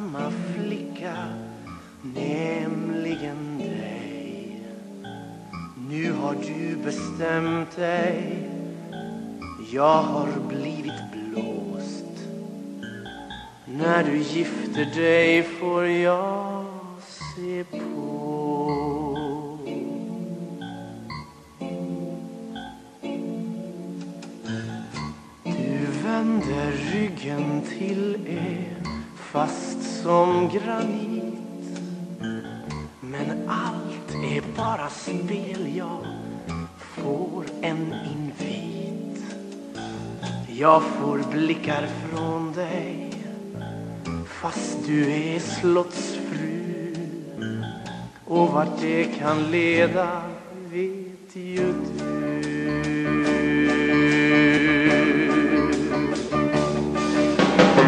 samma flicka, nämligen dig. Nu har du bestämt dig, jag har blivit blåst. När du gifter dig får jag se på. Du vänder ryggen till er fast som granit Men allt är bara spel, jag får en invit. Jag får blickar från dig fast du är slottsfru. Och vart det kan leda vet ju du.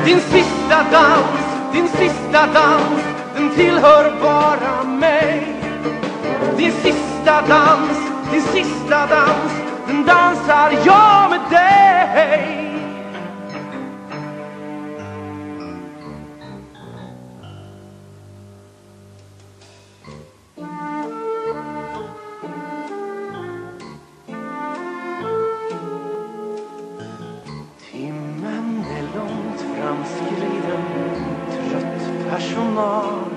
Din sista dans, din sista dans Den tillhör bara mig. Din sista dans, din sista dans Den dansar jag. Personalen.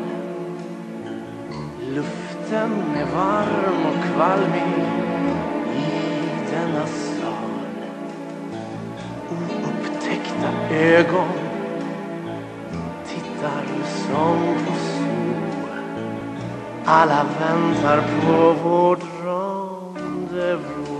Luften är varm och kvalmig i denna sal. Oupptäckta ögon tittar som på sol. Alla väntar på vårt rendezvous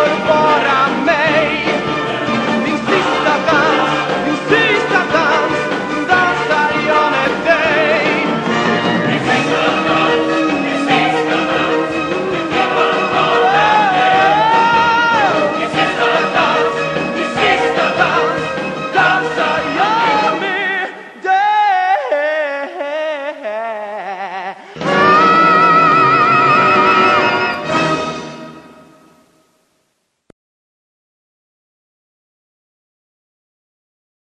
Lord,